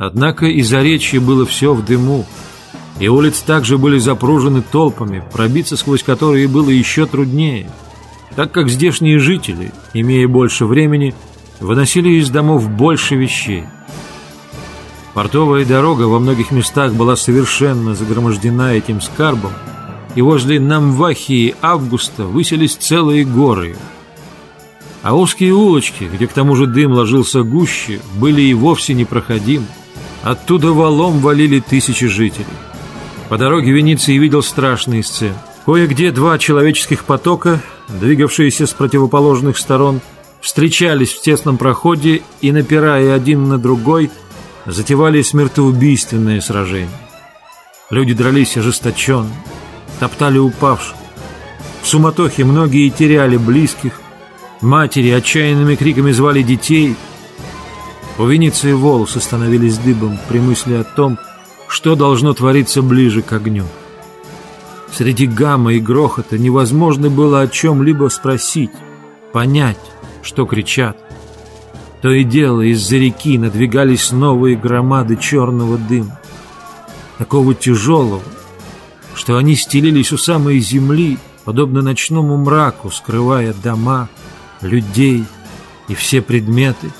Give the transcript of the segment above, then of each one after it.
Однако и заречье было все в дыму, и улицы также были запружены толпами, пробиться сквозь которые было еще труднее, так как здешние жители, имея больше времени, выносили из домов больше вещей. Портовая дорога во многих местах была совершенно загромождена этим скарбом, и возле Намвахии Августа выселись целые горы. А узкие улочки, где к тому же дым ложился гуще, были и вовсе непроходимы. Оттуда валом валили тысячи жителей. По дороге Венеции видел страшные сцены. Кое-где два человеческих потока, двигавшиеся с противоположных сторон, встречались в тесном проходе и, напирая один на другой, затевали смертоубийственные сражения. Люди дрались ожесточенно, топтали упавших. В суматохе многие теряли близких, матери отчаянными криками звали детей. У Венеции волосы становились дыбом при мысли о том, что должно твориться ближе к огню. Среди гамма и грохота невозможно было о чем-либо спросить, понять, что кричат. То и дело из-за реки надвигались новые громады черного дыма, такого тяжелого, что они стелились у самой земли, подобно ночному мраку, скрывая дома, людей и все предметы.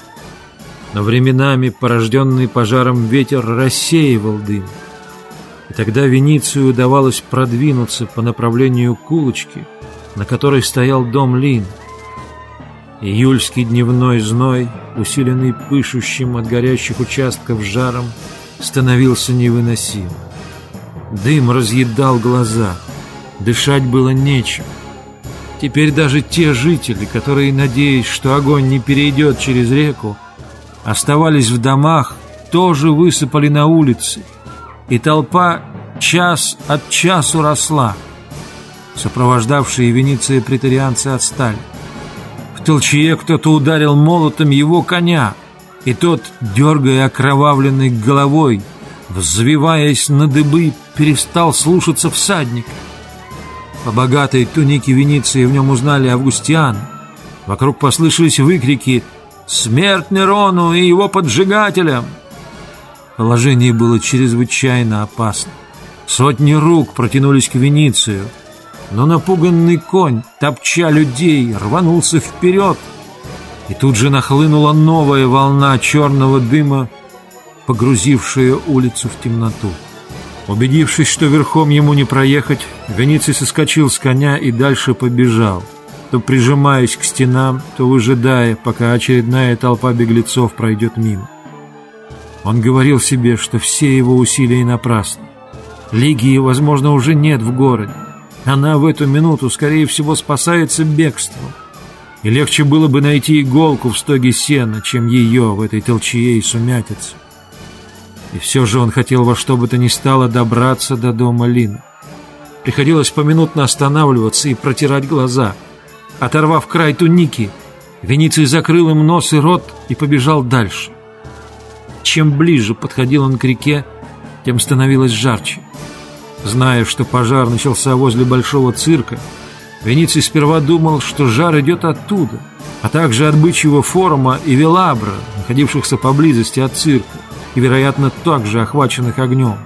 Но временами порожденный пожаром ветер рассеивал дым, и тогда Веницию удавалось продвинуться по направлению к на которой стоял дом Лин. Июльский дневной зной, усиленный пышущим от горящих участков жаром, становился невыносим. Дым разъедал глаза, дышать было нечем. Теперь даже те жители, которые, надеясь, что огонь не перейдет через реку, оставались в домах, тоже высыпали на улицы, и толпа час от часу росла. Сопровождавшие Венеция претарианцы отстали. В толчье кто-то ударил молотом его коня, и тот, дергая окровавленной головой, взвиваясь на дыбы, перестал слушаться всадника. По богатой тунике Венеции в нем узнали Августиана. Вокруг послышались выкрики «Смерть Нерону и его поджигателям!» Положение было чрезвычайно опасно. Сотни рук протянулись к Веницию – но напуганный конь, топча людей, рванулся вперед, и тут же нахлынула новая волна черного дыма, погрузившая улицу в темноту. Убедившись, что верхом ему не проехать, Вениций соскочил с коня и дальше побежал, то прижимаясь к стенам, то выжидая, пока очередная толпа беглецов пройдет мимо. Он говорил себе, что все его усилия напрасны. Лигии, возможно, уже нет в городе. Она в эту минуту, скорее всего, спасается бегством. И легче было бы найти иголку в стоге сена, чем ее в этой толчее и сумятице. И все же он хотел во что бы то ни стало добраться до дома Лины. Приходилось поминутно останавливаться и протирать глаза. Оторвав край туники, Вениций закрыл им нос и рот и побежал дальше. Чем ближе подходил он к реке, тем становилось жарче. Зная, что пожар начался возле большого цирка, Вениций сперва думал, что жар идет оттуда, а также от бычьего форума и велабра, находившихся поблизости от цирка и, вероятно, также охваченных огнем.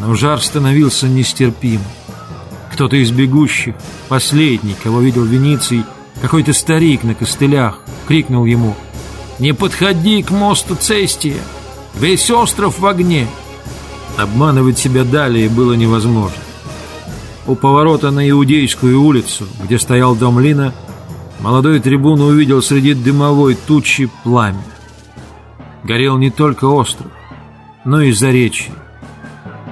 Но жар становился нестерпим. Кто-то из бегущих, последний, кого видел Вениций, какой-то старик на костылях, крикнул ему «Не подходи к мосту Цестия! Весь остров в огне!» Обманывать себя далее было невозможно. У поворота на Иудейскую улицу, где стоял дом Лина, молодой трибун увидел среди дымовой тучи пламя. Горел не только остров, но и заречье.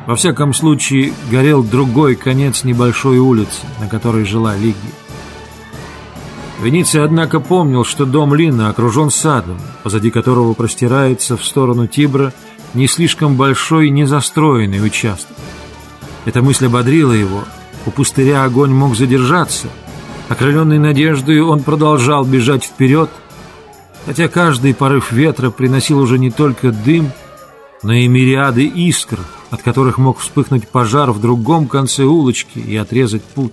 Во всяком случае, горел другой конец небольшой улицы, на которой жила Лигия. Вениций, однако, помнил, что дом Лина окружен садом, позади которого простирается в сторону Тибра не слишком большой, незастроенный участок. Эта мысль ободрила его. У пустыря огонь мог задержаться. Окрыленный надеждой, он продолжал бежать вперед, хотя каждый порыв ветра приносил уже не только дым, но и мириады искр, от которых мог вспыхнуть пожар в другом конце улочки и отрезать путь.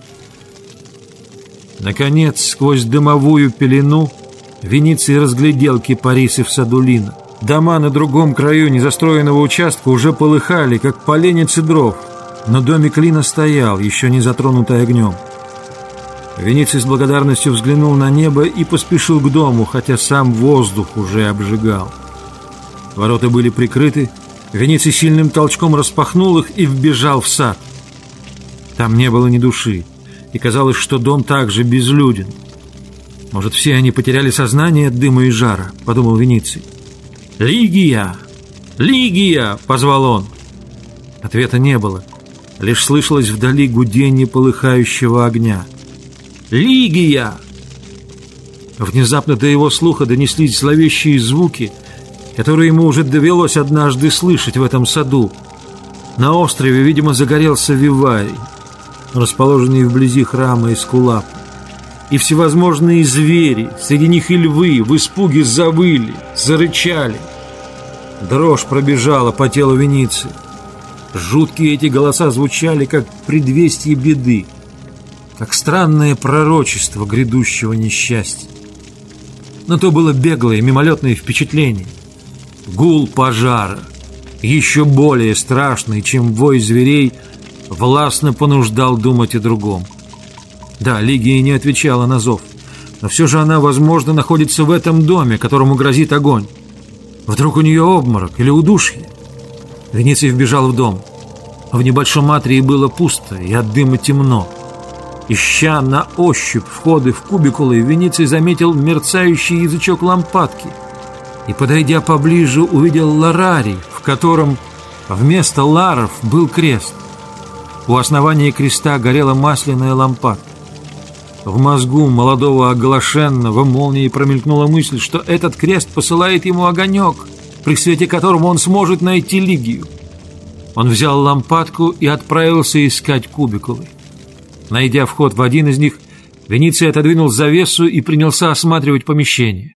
Наконец, сквозь дымовую пелену, Вениций разглядел кипарисы в саду Лина — Дома на другом краю незастроенного участка уже полыхали, как поленницы дров, но домик Лина стоял, еще не затронутый огнем. Вениций с благодарностью взглянул на небо и поспешил к дому, хотя сам воздух уже обжигал. Ворота были прикрыты, Вениций сильным толчком распахнул их и вбежал в сад. Там не было ни души, и казалось, что дом также безлюден. «Может, все они потеряли сознание от дыма и жара?» — подумал Вениций. «Лигия! Лигия!» — позвал он. Ответа не было. Лишь слышалось вдали гудение полыхающего огня. «Лигия!» Внезапно до его слуха донеслись зловещие звуки, которые ему уже довелось однажды слышать в этом саду. На острове, видимо, загорелся виварий, расположенный вблизи храма Эскулапа и всевозможные звери, среди них и львы, в испуге завыли, зарычали. Дрожь пробежала по телу Вениции. Жуткие эти голоса звучали, как предвестие беды, как странное пророчество грядущего несчастья. Но то было беглое, мимолетное впечатление. Гул пожара, еще более страшный, чем вой зверей, властно понуждал думать о другом. Да, Лигия не отвечала на зов. Но все же она, возможно, находится в этом доме, которому грозит огонь. Вдруг у нее обморок или удушье? Венеций вбежал в дом. В небольшом атрии было пусто и от дыма темно. Ища на ощупь входы в кубикулы, Венеций заметил мерцающий язычок лампадки и, подойдя поближе, увидел ларарий, в котором вместо ларов был крест. У основания креста горела масляная лампадка. В мозгу молодого оглашенного молнией промелькнула мысль, что этот крест посылает ему огонек, при свете которого он сможет найти Лигию. Он взял лампадку и отправился искать кубикулы. Найдя вход в один из них, Вениций отодвинул завесу и принялся осматривать помещение.